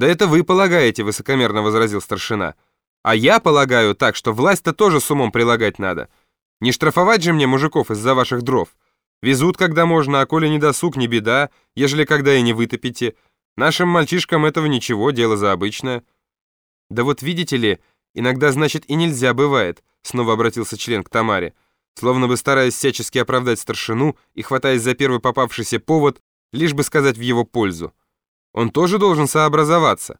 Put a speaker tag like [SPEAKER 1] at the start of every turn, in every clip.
[SPEAKER 1] «Да это вы полагаете», — высокомерно возразил старшина. «А я полагаю так, что власть-то тоже с умом прилагать надо. Не штрафовать же мне мужиков из-за ваших дров. Везут, когда можно, а коли не досуг, не беда, ежели когда и не вытопите. Нашим мальчишкам этого ничего, дело за обычное». «Да вот видите ли, иногда, значит, и нельзя бывает», — снова обратился член к Тамаре, словно бы стараясь всячески оправдать старшину и хватаясь за первый попавшийся повод, лишь бы сказать в его пользу. Он тоже должен сообразоваться.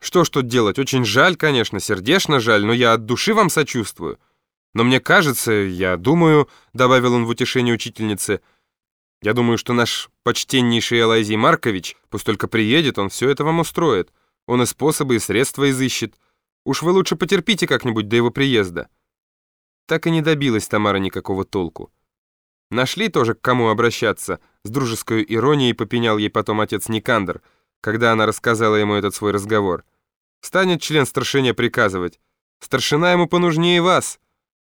[SPEAKER 1] Что ж тут делать? Очень жаль, конечно, сердечно жаль, но я от души вам сочувствую. Но мне кажется, я думаю, добавил он в утешение учительницы, я думаю, что наш почтеннейший Элайзий Маркович, пусть только приедет, он все это вам устроит. Он и способы, и средства изыщет. Уж вы лучше потерпите как-нибудь до его приезда. Так и не добилась Тамара никакого толку. Нашли тоже к кому обращаться, с дружеской иронией попенял ей потом отец Никандр, когда она рассказала ему этот свой разговор. Станет член старшине приказывать. Старшина ему понужнее вас.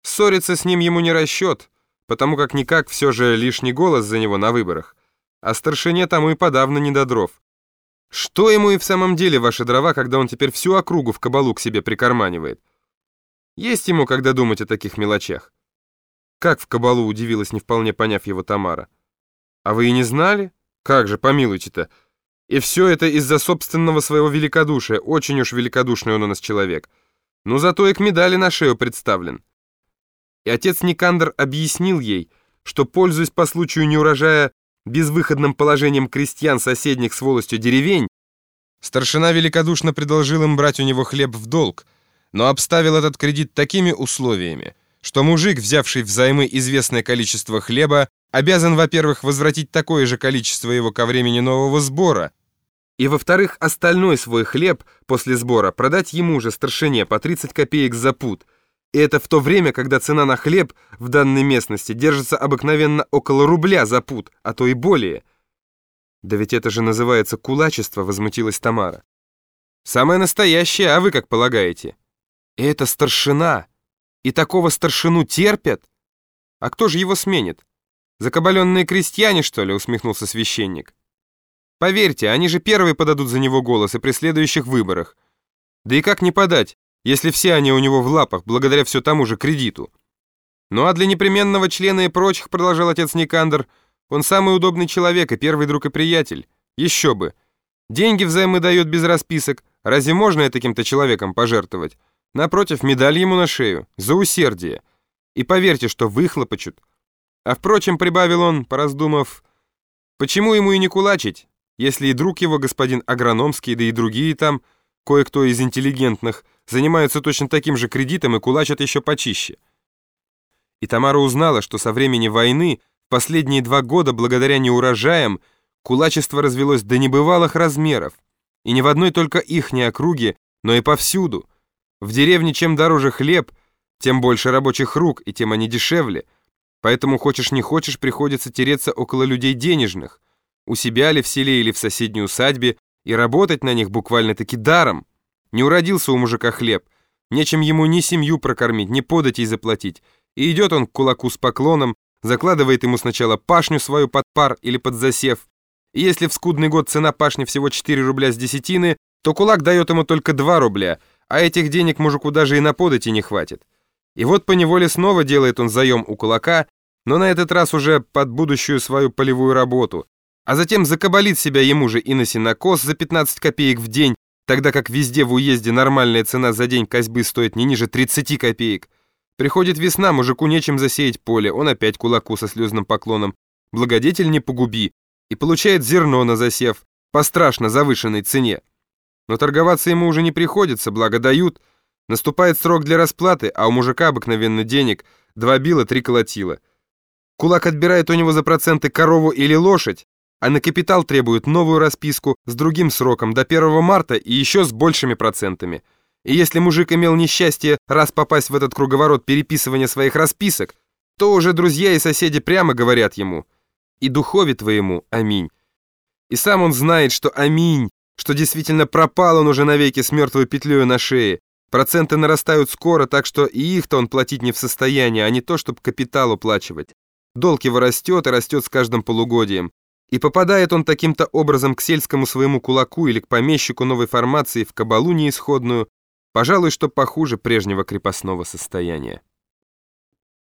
[SPEAKER 1] Ссориться с ним ему не расчет, потому как никак все же лишний голос за него на выборах. А старшине тому и подавно не до дров. Что ему и в самом деле ваши дрова, когда он теперь всю округу в кабалу к себе прикарманивает? Есть ему, когда думать о таких мелочах. «Как в кабалу?» — удивилась, не вполне поняв его Тамара. «А вы и не знали? Как же, помилуйте-то. И все это из-за собственного своего великодушия. Очень уж великодушный он у нас человек. Ну, зато и к медали на шею представлен». И отец Никандр объяснил ей, что, пользуясь по случаю неурожая безвыходным положением крестьян соседних с волостью деревень, старшина великодушно предложил им брать у него хлеб в долг, но обставил этот кредит такими условиями, что мужик, взявший взаймы известное количество хлеба, обязан, во-первых, возвратить такое же количество его ко времени нового сбора, и, во-вторых, остальной свой хлеб после сбора продать ему же, старшине, по 30 копеек за пуд. И это в то время, когда цена на хлеб в данной местности держится обыкновенно около рубля за пуд, а то и более. «Да ведь это же называется кулачество», — возмутилась Тамара. «Самое настоящее, а вы как полагаете?» «Это старшина», и такого старшину терпят? А кто же его сменит? Закабаленные крестьяне, что ли?» — усмехнулся священник. «Поверьте, они же первые подадут за него голос и при следующих выборах. Да и как не подать, если все они у него в лапах, благодаря все тому же кредиту? Ну а для непременного члена и прочих, продолжал отец Никандр, он самый удобный человек и первый друг и приятель. Еще бы. Деньги взаймы дает без расписок. Разве можно я таким-то человеком пожертвовать? Напротив, медаль ему на шею, за усердие. И поверьте, что выхлопочут. А впрочем, прибавил он, пораздумав, почему ему и не кулачить, если и друг его, господин Агрономский, да и другие там, кое-кто из интеллигентных, занимаются точно таким же кредитом и кулачат еще почище. И Тамара узнала, что со времени войны, в последние два года, благодаря неурожаям, кулачество развелось до небывалых размеров, и не в одной только ихней округе, но и повсюду. В деревне чем дороже хлеб, тем больше рабочих рук, и тем они дешевле. Поэтому хочешь не хочешь, приходится тереться около людей денежных, у себя ли в селе или в соседней усадьбе, и работать на них буквально-таки даром. Не уродился у мужика хлеб, нечем ему ни семью прокормить, ни подать и заплатить. И идет он к кулаку с поклоном, закладывает ему сначала пашню свою под пар или под засев. И если в скудный год цена пашни всего 4 рубля с десятины, то кулак дает ему только 2 рубля – а этих денег мужику даже и на подати не хватит. И вот поневоле снова делает он заем у кулака, но на этот раз уже под будущую свою полевую работу, а затем закабалит себя ему же и на сенокос за 15 копеек в день, тогда как везде в уезде нормальная цена за день козьбы стоит не ниже 30 копеек. Приходит весна, мужику нечем засеять поле, он опять кулаку со слезным поклоном. Благодетель не погуби. И получает зерно на засев, по страшно завышенной цене. Но торговаться ему уже не приходится, благо дают. Наступает срок для расплаты, а у мужика обыкновенно денег два била, три колотила. Кулак отбирает у него за проценты корову или лошадь, а на капитал требует новую расписку с другим сроком до 1 марта и еще с большими процентами. И если мужик имел несчастье раз попасть в этот круговорот переписывания своих расписок, то уже друзья и соседи прямо говорят ему «И духове твоему, аминь». И сам он знает, что аминь что действительно пропал он уже навеки с мертвой петлей на шее. Проценты нарастают скоро, так что и их-то он платить не в состоянии, а не то, чтобы капитал уплачивать. Долг его растет и растет с каждым полугодием. И попадает он таким-то образом к сельскому своему кулаку или к помещику новой формации в кабалу неисходную, пожалуй, что похуже прежнего крепостного состояния.